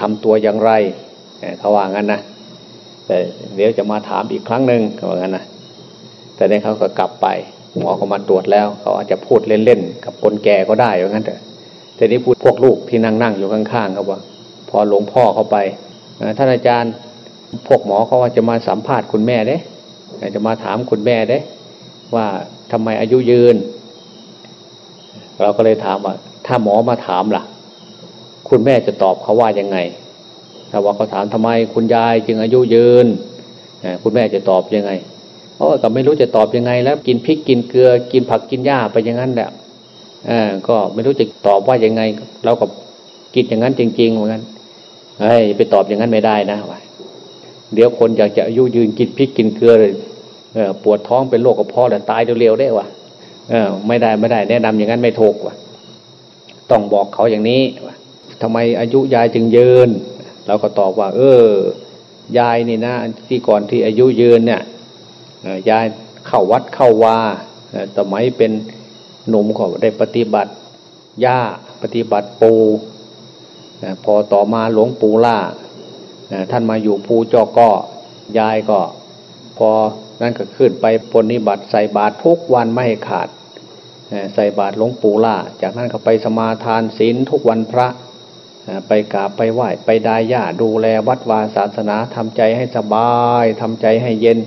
ทำตัวอย่างไรเขาว่างั้นนะแต่เดี๋ยวจะมาถามอีกครั้งหนึ่งเขาว่างั้นนะแต่เนี่ยเขาก็กลับไปหมอเขามาตรวจแล้วเขาอาจจะพูดเล่นๆกับคนแก่ก็ได้ว่างั้นแต่แต่นี้พูดพวกลูกที่นั่งนั่งอยู่ข้างๆเขาว่า พอหลวงพ่อเข้าไปท่านอาจารย์พวกหมอเขาว่าจะมาสัมภาษณ์คุณแม่เด้จะมาถามคุณแม่เด้ ว่าทำไมอายุยืน เราก็เลยถามว่า ถ้าหมอมาถามล่ะ คุณแม่จะตอบเขาว่ายังไง ถ้าว่าเขาถามทำไมคุณยายจึงอายุยืนคุณแม่จะตอบยังไงเพราะก็ไม่รู้จะตอบยังไง แล้วกินพริกกินเกลือ กินผักกินหญ้าไปอย่างนั้นแหละก็ไม่รู้จะตอบว่ายังไงเราก็กินอย่างนั้นจริงๆเหมือนกันเฮ้ยไปตอบอย่างนั้นไม่ได้นะวเดี๋ยวคนอยากจะอายุยืนกินพริกกินเกลือเลยปวดท้องเป็นโรคกระเพาะแล้วตายเร็วๆได้วะไม่ได้ไม่ได้ แนะนำอย่างนั้นไม่ถูกวะต้องบอกเขาอย่างนี้วะ ทำไมอายุยายจึงยืน เราก็ตอบว่า เออ ยายนี่นะ ที่ก่อนที่อายุยืนเนี่ยยายเข้าวัดเข้าวาสมัยเป็นหนุ่มก็ได้ปฏิบัติย่าปฏิบัติปูพอต่อมาหลวงปู่ล่าท่านมาอยู่ภูจอก็ยายก็ พอนั่นก็ขึ้นไปปนิบัติใส่บาตรทุกวันไม่ขาดใส่บาตรหลวงปู่ล่า จากนั้นก็ไปสมาทานศีลทุกวันพระ ไปกราบไปไหว้ไปดายาดูแลวัดวาศาสนาทำใจให้สบายทำใจให้เย็น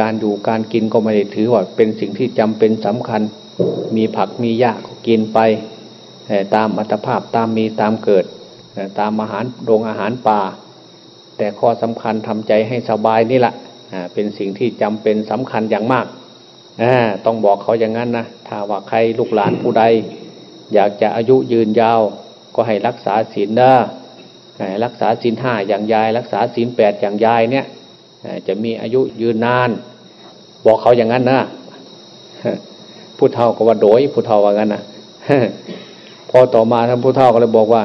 การอยู่การกินก็ไม่ได้ถือว่าเป็นสิ่งที่จำเป็นสำคัญ มีผักมีหญ้าก็กินไป ตามอัตภาพตามมีตามเกิด ตามอาหารโรงอาหารป่า แต่ข้อสำคัญทำใจให้สบายนี่แหละเป็นสิ่งที่จำเป็นสำคัญอย่างมาก ต้องบอกเขาอย่างนั้นนะถ้าว่าใครลูกหลานผู้ใด อยากจะอายุยืนยาว ก็ให้รักษาศีลนะรักษาศีลห้าอย่างยาย รักษาศีลแปดอย่างยายเนี่ยจะมีอายุยืนนาน บอกเขาอย่างนั้นนะผู้เฒ่าก็ว่าโดยผู้เฒ่าว่างั้นนะพอต่อมาท่านผู้เฒ่าก็เลยบอกว่า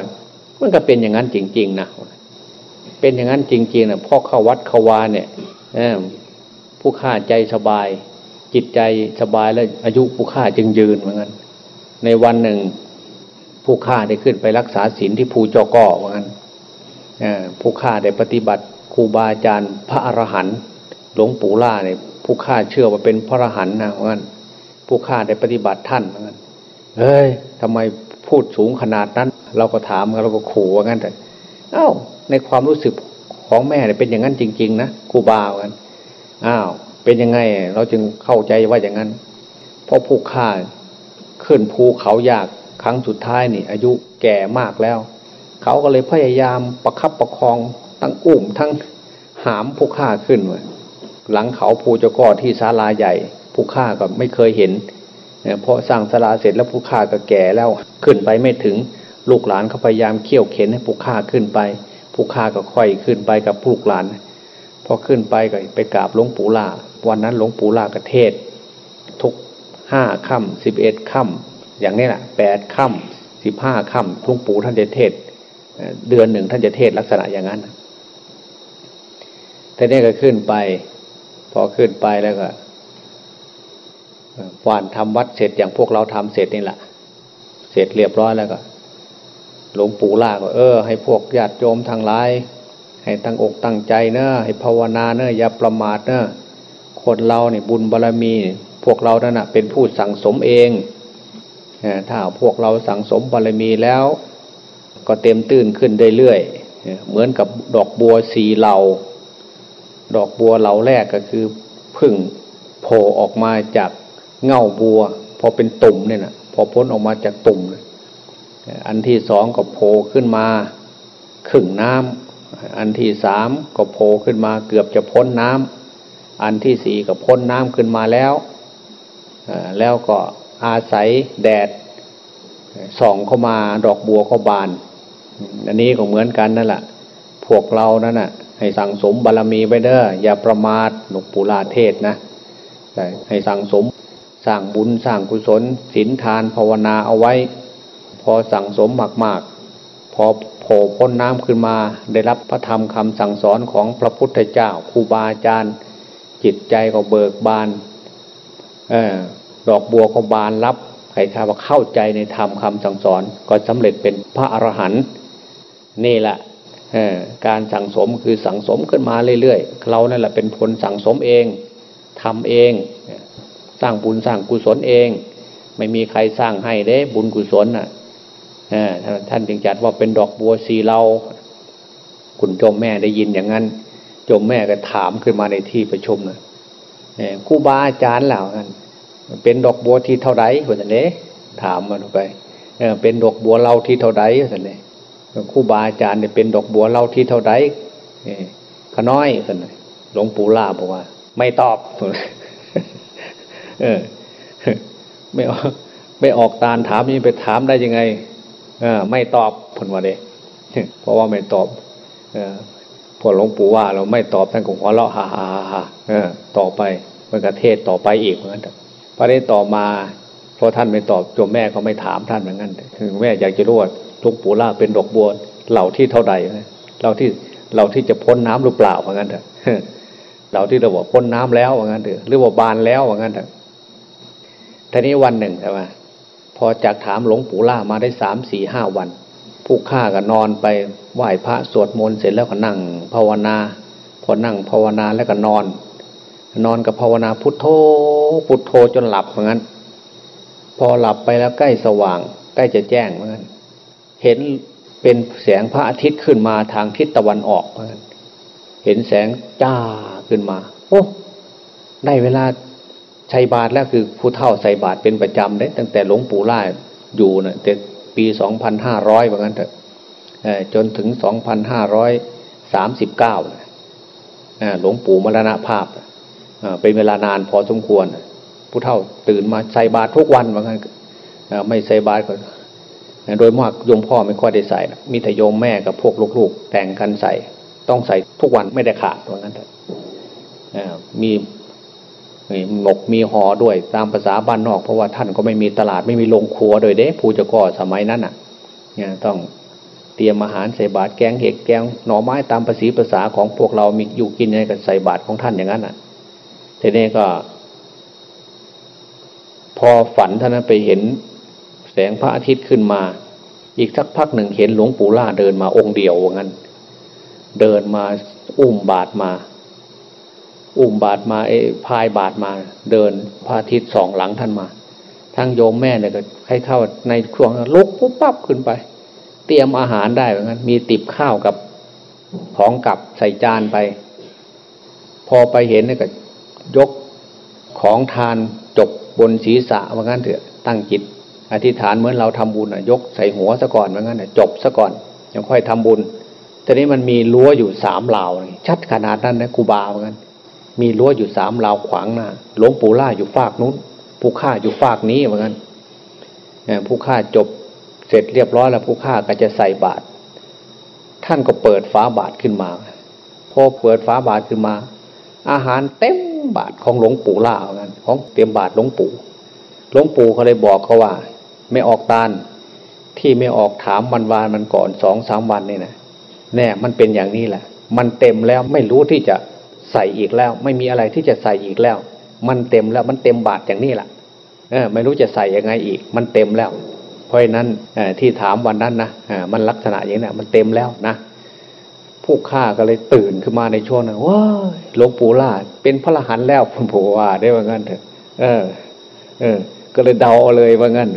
มันก็เป็นอย่างนั้นจริงๆนะเป็นอย่างนั้นจริงๆนะพ่อเข้าวัดเข้าวาเนี่ยผู้ฆ่าใจสบาย จิตใจสบายแล้วอายุผู้ฆ่าจึงยืนเหมือนกันในวันหนึ่ง ผู้ฆ่าได้ขึ้นไปรักษาศีลที่ภูจอกอเหมือนกันผู้ฆ่าได้ปฏิบัติครูบาอาจารย์ พระอรหันต์หลวงปู่ล่าเนี่ยผู้ฆ่าเชื่อว่าเป็นพระอรหันต์นะเหมือนกันผู้ฆ่าได้ปฏิบัติท่านเหมือนกันเฮ้ยทำไมพูดสูงขนาดนั้น เราก็ถามเราก็ขู่ว่างั้นแต่เอ้าในความรู้สึกของแม่เนี่ยเป็นอย่างนั้นจริง ๆ นะครูบาเหมือนกันอ้าวเป็นยังไง เราจึงเข้าใจว่าอย่างนั้น เพราะผู้ฆ่าขึ้นภูเขายาก ครั้งสุดท้ายนี่ อายุแก่มากแล้ว เขาก็เลยพยายามประคับประคองทั้งอุ้มทั้งหามผู้ฆ่าขึ้นมาหลังเขาภูเจ้าก้อที่ศาลาใหญ่ ผู้ฆ่าก็ไม่เคยเห็นเพราะสร้างศาลาเสร็จแล้วผู้ฆ่าก็แก่แล้วขึ้นไปไม่ถึงลูกหลานเขาพยายามเขี่ยวเข็นให้ผู้ฆ่าขึ้นไป ผู้ฆ่าก็ค่อยขึ้นไปกับลูกหลานพอขึ้นไปก็ไปกราบหลวงปู่ล่าวันนั้นหลวงปู่ลากเทศ ทุกห้าค่ำสิบเอ็ดค่ำ อย่างนี้แหละแปดค่ำสิบห้าค่ำหลวงปู่ท่านจะเทศ เดือนหนึ่งท่านจะเทศลักษณะอย่างนั้นแต่นี่ก็ขึ้นไป พอขึ้นไปแล้วก็วานทำวัดเสร็จอย่างพวกเราทำเสร็จนี่แหละ เสร็จเรียบร้อยแล้วก็หลวงปู่ล่าก็เออ ให้พวกญาติโยมทางหลายให้ตั้งอกตั้งใจเนอะให้ภาวนาเนอะอย่าประมาทเนอะคนเราเนี่ยบุญบารรมี พวกเรานั่นนะเป็นผู้สั่งสมเอง ถ้าพวกเราสั่งสมบารมีแล้ว ก็เต็มตื้นขึ้นเรื่อยๆเหมือนกับดอกบัวสีเหลาดอกบัวเหลาแรกก็คือพึ่งโผล่ออกมาจากเง่าบัว พอเป็นตุ่มเนี่ยนะพอพ้นออกมาจากตุ่ม อันที่สองก็โผล่ขึ้นมาขึ่งน้ำอันที่สามก็โผล่ขึ้นมาเกือบจะพ้นน้ำอันที่สี่ก็พ้นน้ำขึ้นมาแล้ว แล้วก็ อาศัยแดดส่องเข้ามาดอกบัวก็บาน อันนี้ก็เหมือนกันนั่นแหละพวกเรานั่นน่ะ ให้สั่งสมบารรมีไปเด้ออย่าประมาทหลวงปู่ลาเทศนะให้สั่งสมสร้างบุญสร้างกุศลศีลทานภาวนาเอาไว้ พอสั่งสมมากๆ พอโผล่พ้นน้ำขึ้นมาได้รับพระธรรมคำสั่งสอนของพระพุทธเจ้าครูบาอาจารย์ จิตใจก็เบิกบาน เออ ดอกบัวก็บานรับใครข้าว่าเข้าใจในธรรมคำสั่งสอนก็สำเร็จเป็นพระอรหันต์นี่แหละการสั่งสมคือสั่งสมขึ้นมาเรื่อยๆเรานั่นแหละเป็นผลสั่งสมเองทำเอง สร้างบุญสร้างกุศลเอง ไม่มีใครสร้างให้เด้บุญกุศลน่ะท่านจึงจัดว่าเป็นดอกบัวสีเราคุณจมแม่ได้ยินอย่างนั้นจมแม่ก็ถามขึ้นมาในที่ประชุมนะครูบาอาจารย์เหล่านั้น เป็นดอกบัวที่เท่าไรคนนี้ถามมันไปเป็นดอกบัวเราที่เท่าไรคนนี้ครูบาอาจารย์เนี่ยเป็นดอกบัวเล่าที่เท่าไดขน้อยสินหลวงปู่ล่าบอกว่า ไม่ตอบเออ ไม่ออกไม่ออกตาลถามนี่ไปถามได้ยังไงเออไม่ตอบผลว่าเด้เพราะว่าไม่ตอบ เออพอหลวงปู่ว่าเราไม่ตอบท่านก็หัวเราะฮ่าฮ่าฮ่าเออต่อไปมันกระเทศต่อไปอีกเหมือนกัน พอได้ต่อมาพอท่านไม่ตอบจมแม่ก็ไม่ถามท่านเหมือนกันถึงแม่อยากจะรู้ว่าหลวงปู่ล่าเป็นดอกบัวเหล่าที่เท่าใดเราที่เราที่จะพ้นน้ำหรือเปล่าว่างั้นเถอะเราที่เราบอกพ้นน้ำแล้วว่างั้นเถอะหรือว่าบานแล้วว่างั้นเถอะทีนี้วันหนึ่งใช่ไหมพอจากถามหลวงปู่ล่ามาได้สามสี่ห้าวัน ผู้ฆ่าก็นอนไปไหว้พระสวดมนต์เสร็จแล้วก็นั่งภาวนา พอนั่งภาวนาแล้วก็นอน นอนกับภาวนาพุทโธพุทโธจนหลับเหมือนกันพอหลับไปแล้วใกล้สว่าง ใกล้จะแจ้งเหมือนกันเห็นเป็นแสงพระอาทิตย์ขึ้นมาทางทิศตะวันออกเหมือนกันเห็นแสงจ้าขึ้นมา โอ้ ได้เวลาใช้บาทแล้วคือผู้เฒ่าใส่บาทเป็นประจำเลยตั้งแต่หลวงปู่ล่าอยู่เนะ่ยแต่ปีสองพันห้าร้อยว่างั้นเถอะจนถึงสองพันห้าร้อยสามสิบเก้าหลวงปู่มรณภาพเเป็นเวลานานพอสมควร ผู้เฒ่าตื่นมาใส่บาตรทุกวันว่างั้นไม่ใส่บาตรก็โดยมากโยมพ่อไม่ค่อยได้ใส่มีแต่โยมแม่กับพวกลูกๆ แต่งกันใส่ ต้องใส่ทุกวันไม่ได้ขาดว่างั้นมีหมกมีหอด้วยตามภาษาบ้านนอก เพราะว่าท่านก็ไม่มีตลาดไม่มีโรงครัวโดยเด้ผู้จะก่อสมัยนั้นอะเนี่ยต้องเตรียมอาหารใส่บาตรแกงเห็ดแกงหน่อไม้ตามภาษีภาษาของพวกเรามีอยู่กินในกับใส่บาตรของท่านอย่างนั้นอะ ทีนี้ก็ พอฝันท่านไปเห็นแสงพระอาทิตย์ขึ้นมา อีกสักพักหนึ่งเห็นหลวงปู่ล่าเดินมาองค์เดียวว่างั้น เดินมาอุ้มบาทมา อุ้มบาทมาเอ้พายบาทมา เดินพระอาทิตย์สองหลังท่านมาทั้งโยมแม่เนี่ยก็ให้เข้าในช่วงลุกปุ๊บปั๊บขึ้นไป เตรียมอาหารได้เหมือนกันมีติบข้าวกับของกับใส่จานไป พอไปเห็นเนี่ยก็ ยกของทานจบบนศีรษะว่างั้นเถอะตั้งจิต อธิษฐานเหมือนเราทำบุญยกใส่หัวซะก่อนเหมือนกันจบซะก่อนยังค่อยทำบุญทีนี้มันมีรั้วอยู่สามเหล่าชัดขนาดนั้นนะกูบาเหมือนกันมีรั้วอยู่สามเหล่าขวางหน้าหลวงปู่ล่าอยู่ฝากนู้นผู้ฆ่าอยู่ฝากนี้เหมือนกันผู้ฆ่าจบเสร็จเรียบร้อยแล้วผู้ฆ่าก็จะใส่บาตรท่านก็เปิดฝาบาตรขึ้นมาพอเปิดฝาบาตรขึ้นมา อาหารเต็ม บาทของหลวงปู่ล่าเอนกันของเตรียมบาทหลวงปู่หลวงปู่เขาเลยบอกเขาว่า ไม่ออกตาลที่ไม่ออกถามวันวานมันก่อนสองสามวันนี่นะแน่มันเป็นอย่างนี้แหละ มันเต็มแล้วไม่รู้ที่จะใส่อีกแล้ว ไม่มีอะไรที่จะใส่อีกแล้ว มันเต็มแล้วมันเต็มบาทอย่างนี้แหละเออไม่รู้จะใส่ยังไงอีก มันเต็มแล้ว เพราะฉะนั้นที่ถามวันนั้นนะมันลักษณะอย่างนี้มันเต็มแล้วนะ ผู้ฆ่าก็เลยตื่นขึ้นมาในช่วงนั้นว้าหลวงปู่ล่าเป็นพระรหันต์แล้วผมบอกว่าได้ว่างั้นเถอะเออ เออ ก็เลยเดาเลยว่างั้น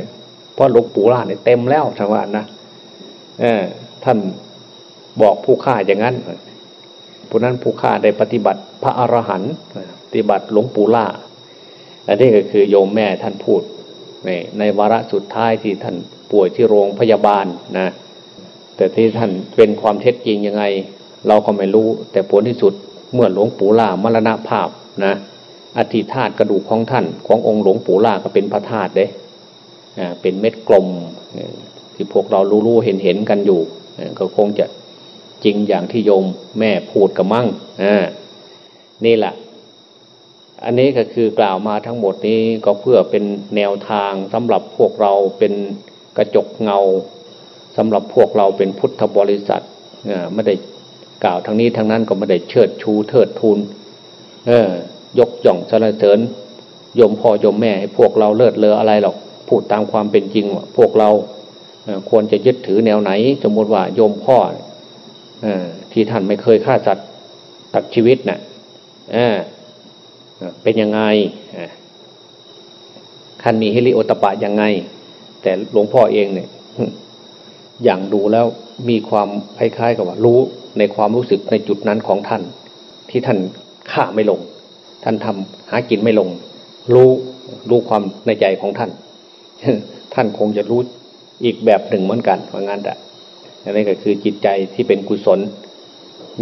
เพราะหลวงปู่ล่าเนี่ยเต็มแล้วทว่านะเออ ท่านบอกผู้ฆ่าอย่างนั้นผู้นั้นผู้ฆ่าได้ปฏิบัติพระอรหันต์ปฏิบัติหลวงปู่ล่าอันนี้ก็คือโยมแม่ท่านพูดในในวาระสุดท้ายที่ท่านป่วยที่โรงพยาบาลนะแต่ที่ท่านเป็นความเท็จจริงยังไง เราก็ไม่รู้ แต่ผลที่สุดเมื่อหลวงปู่ล่ามรณภาพนะอธิธาตกระดูกของท่านขององค์หลวงปู่ล่าก็เป็นพระธาตุเด้เป็นเม็ดกลมที่พวกเรารู้ๆเห็นเห็นกันอยู่ก็คงจะจริงอย่างที่โยมแม่พูดกับมั่งนี่แหละ อันนี้ก็คือกล่าวมาทั้งหมดนี้ก็เพื่อเป็นแนวทางสำหรับพวกเราเป็นกระจกเงาสำหรับพวกเราเป็นพุทธบริษัทไม่ได้ กล่าวทั้งนี้ทั้งนั้นก็ไม่ได้เชิดชูเทิดทูนเออยกย่องสรรเสริญยมพ่อยมแม่ให้พวกเราเลิศเลออะไรหรอกพูดตามความเป็นจริงว่าพวกเราควรจะยึดถือแนวไหน สมมติว่าโยมพ่อที่ท่านไม่เคยฆ่าสัตว์ตัดชีวิตนะ่ะเป็นยังไงท่านมีฮิริโอตปะยังไง แต่หลวงพ่อเองเนี่ยอย่างดูแล้วมีความคล้ายๆกับว่ารู้ ในความรู้สึกในจุดนั้นของท่าน ที่ท่านฆ่าไม่ลง ท่านทำหากินไม่ลง รู้รู้ความในใจของท่าน ท่านคงจะรู้อีกแบบหนึ่งเหมือนกันว่างั้นแต่นี่ก็คือจิตใจที่เป็นกุศล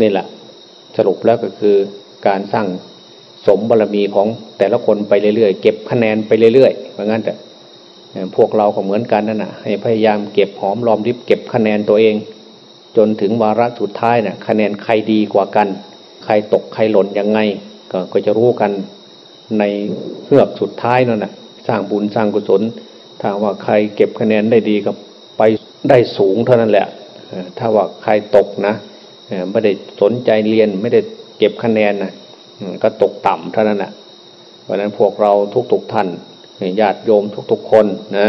นี่แหละ สรุปแล้วก็คือการสร้างสมบารมีของแต่ละคนไปเรื่อยๆ เก็บคะแนนไปเรื่อยๆว่างั้นแต่พวกเราก็เหมือนกันนั่นนะให้พยายามเก็บหอมรอมริบเก็บคะแนนตัวเอง จนถึงวาระสุดท้ายเนะ่ะคะแนนใครดีกว่ากัน ใครตกใครหล่นยังไงก็ก็จะรู้กันในเฮือกสุดท้ายนั่นนะสร้างบุญสร้างกุศลถ้าว่าใครเก็บคะแนนได้ดีก็ไปได้สูงเท่านั้นแหละถ้าว่าใครตกนะไม่ได้สนใจเรียนไม่ได้เก็บคะแนนนะก็ตกต่ำเท่านั้นแหละเพราะนั้นพวกเราทุกๆท่านญาติโยมทุกๆคนนะ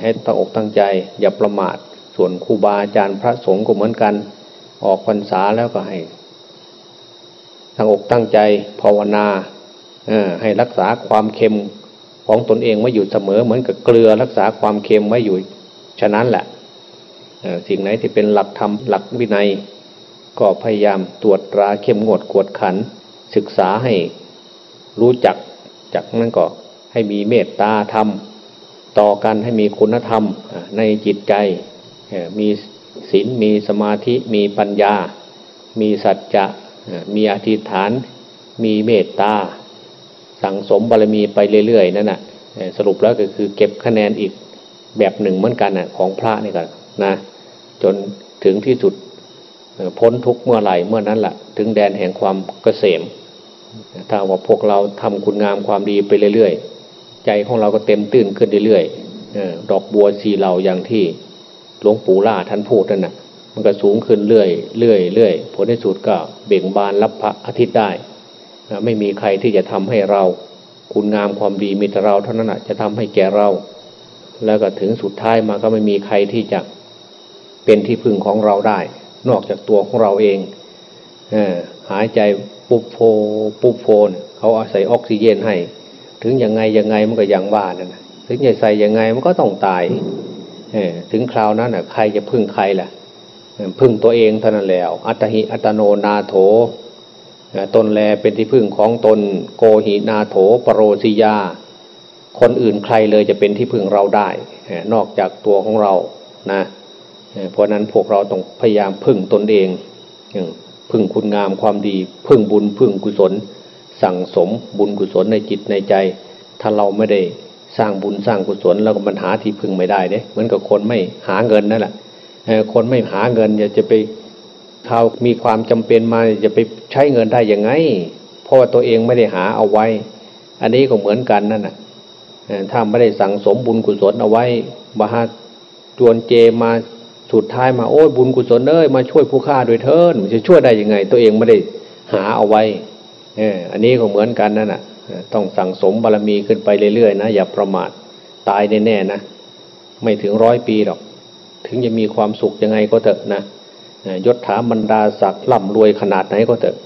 ให้ตั้งอกตั้งใจอย่าประมาท ส่วนครูบาอาจารย์พระสงฆ์ก็เหมือนกัน ออกพรรษาแล้วก็ให้ตั้งอกตั้งใจภาวนาให้รักษาความเค็มของตนเองไว้อยู่เสมอ เหมือนกับเกลือรักษาความเค็มไว้อยู่ฉะนั้นแหละสิ่งไหนที่เป็นหลักธรรมหลักวินัย ก็พยายามตรวจตราเข้มงวดกวดขัน ศึกษาให้รู้จักจากนั้นก็ให้มีเมตตาธรรม ต่อกันให้มีคุณธรรมในจิตใจ มีศีลมีสมาธิมีปัญญา มีสัจจะมีอธิษฐาน มีเมตตา สั่งสมบารมีไปเรื่อยๆนั่นแหะสรุปแล้วก็คือเก็บคะแนนอีกแบบหนึ่งเหมือนกันนะของพระนี่กันนะจนถึงที่สุดพ้นทุกเมื่อไหร่เมื่อนั้นแหละถึงแดนแห่งความเกษมถ้าว่าพวกเราทำคุณงามความดีไปเรื่อยๆ ใจของเราก็เต็มตื้นขึ้นเรื่อยๆดอกบัวสีเหล่าอย่างที่ หลวงปู่ล่าท่านพูดนั่นนะมันก็สูงขึ้นเรื่อยเรื่อยเรื่อยผลในสุดก็เบ่งบานรับพระอาทิตย์ได้ไม่มีใครที่จะทำให้เรา คุณงามความดีมีแต่เราเท่านั้นนะจะทำให้แก่เรา แล้วก็ถึงสุดท้ายมาก็ไม่มีใครที่จะเป็นที่พึ่งของเราได้ นอกจากตัวของเราเองอหายใจปุ๊บโฟปุ๊บโฟนเขาอาศัยออกซิเจนให้ ถึงยังไงยังไงมันก็ยังว่านั่นถึงจะใส่ยังไงมันก็ต้องตาย ถึงคราวนั้นใครจะพึ่งใครล่ะพึ่งตัวเองเท่านั้นแล้ว อัตหิอัตโนนาโถตนแลเป็นที่พึ่งของตนโกหินาโถปรโรสิยา คนอื่นใครเลยจะเป็นที่พึ่งเราได้ นอกจากตัวของเรานะเพราะนั้นพวกเราต้องพยายามพึ่งตนเองพึ่งคุณงามความดี พึ่งบุญพึ่งกุศล สั่งสมบุญกุศลในจิตในใจ ถ้าเราไม่ได้ สร้างบุญสร้างกุศลแล้วก็มันหาที่พึ่งไม่ได้เด้เหมือนกับคนไม่หาเงินนั่นแหละคนไม่หาเงินจะไปเขามีความจำเป็นมาจะไปใช้เงินได้ยังไง เพราะว่าตัวเองไม่ได้หาเอาไว้ อันนี้ก็เหมือนกันนั่นน่ะถ้าไม่ได้สั่งสมบุญกุศลเอาไว้บาฮาจวนเจมาสุดท้ายมาโอ้ยบุญกุศลเอ้ยมาช่วยผู้ฆ่าโดยเทินจะช่วยได้ยังไง ตัวเองไม่ได้หาเอาไว้เอออันนี้ก็เหมือนกันนั่นน่ะ ต้องสั่งสมบารรมีขึ้นไปเรื่อยๆนะอย่าประมาทตายแน่ๆนะไม่ถึงร้อยปีหรอก ถึงจะมีความสุขยังไงก็เถอะนะยศถาบรรดาศักดิ์ร่ำรวยขนาดไหนก็เถอะ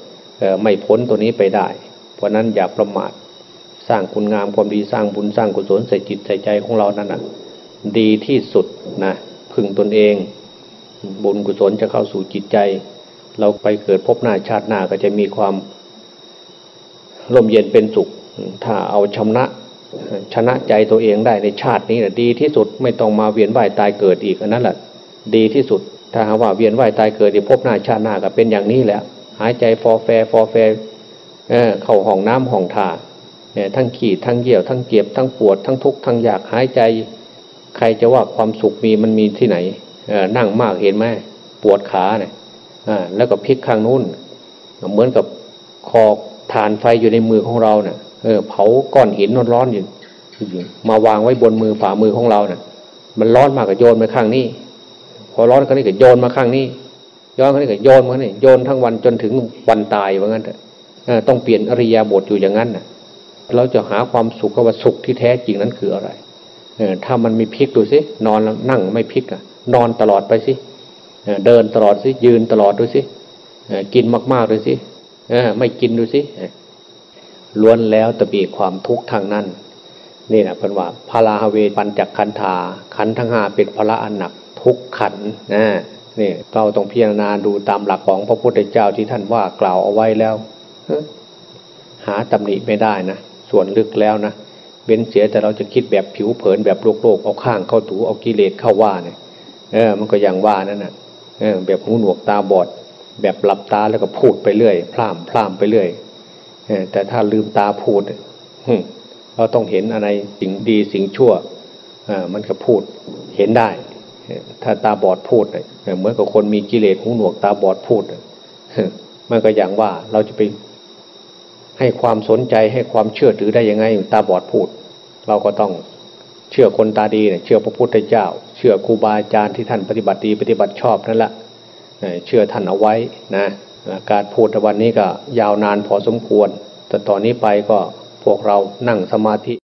ไม่พ้นตัวนี้ไปได้ เพราะนั้นอย่าประมาทสร้างคุณงามความดีสร้างบุญสร้างกุศลใส่จิตใส่ใจของเรานั่นนะดีที่สุดนะพึงตนเอง บุญกุศลจะเข้าสู่จิตใจ เราไปเกิดพบหน้าชาติหน้าก็จะมีความ ร่มเย็นเป็นสุข ถ้าเอาชนะชนะใจตัวเองได้ในชาตินี้นะดีที่สุดไม่ต้องมาเวียนว่ายตายเกิดอีกอันนั้นแหละดีที่สุด ถ้าหาว่าเวียนว่ายตายเกิดในพบหน้าชาติหน้าก็เป็นอย่างนี้แหละหายใจฟอแฟฟอแฟเเข้าห้องน้ำห้องท่าทั้งขี่ทั้งเยี่ยวทั้งเก็บทั้งปวดทั้งทุกข์ทั้งอยากหายใจ ใครจะว่าความสุขมีมันมีที่ไหนนั่งมากเห็นไหมปวดขาเนี่ยแล้วก็พลิกข้างนู้น เหมือนกับคอ ฐานไฟอยู่ในมือของเราเนี่ยเออเผาก้อนหินร้อนๆอยู่มาวางไว้บนมือฝ่ามือของเราเนี่ยมันร้อนมากก็โยนมาข้างนี้ พอร้อนก็นี่ก็โยนมาข้างนี้ย้อนก็นี่ก็โยนมาเนี่โยนทั้งวันจนถึงวันตายว่างั้นเถอต้องเปลี่ยนอริยาบทอยู่อย่างนั้นน่ะเราจะหาความสุขกับว่าสุขที่แท้จริงนั้นคืออะไรเออถ้ามันมีพลิกดูสินอนแล้วนั่งไม่พลิกอะ นอนตลอดไปสิเดินตลอดสิยืนตลอดดูสิกินมากๆดูสิ ไม่กินดูสิล้วนแล้วแต่มีความทุกข์ทางนั้นนี่นะพันว่าพาราเวปัญจักขันธาขันทั้งห้าเป็นพระอันหนักทุกขันนะนี่เราต้องพิจารณาดูตามหลักของพระพุทธเจ้าที่ท่านว่ากล่าวเอาไว้แล้วหาตำหนิไม่ได้นะส่วนลึกแล้วนะเว้นเสียแต่เราจะคิดแบบผิวเผินแบบโลกโลกเอาข้างเข้าถูเอากิเลสเข้าว่าเนี่ยเออมันก็อย่างว่านั่นนะเออแบบหูหนวกตาบอด แบบหลับตาแล้วก็พูดไปเรื่อยพร่ำพร่ำไปเรื่อยแต่ถ้าลืมตาพูดเราต้องเห็นอะไรสิ่งดีสิ่งชั่วมันก็พูดเห็นได้ ถ้าตาบอดพูดเหมือนกับคนมีกิเลสหูหนวกตาบอดพูดมันก็อย่างว่าเราจะไปให้ความสนใจให้ความเชื่อถือได้ยังไง ตาบอดพูด เราก็ต้องเชื่อคนตาดีเชื่อพระพุทธเจ้า เชื่อครูบาอาจารย์ที่ท่านปฏิบัติดีปฏิบัติชอบนั่นแหละ เชื่อท่านเอาไว้นะการพูดวันนี้ก็ยาวนานพอสมควร แต่ตอนนี้ไปก็พวกเรานั่งสมาธิ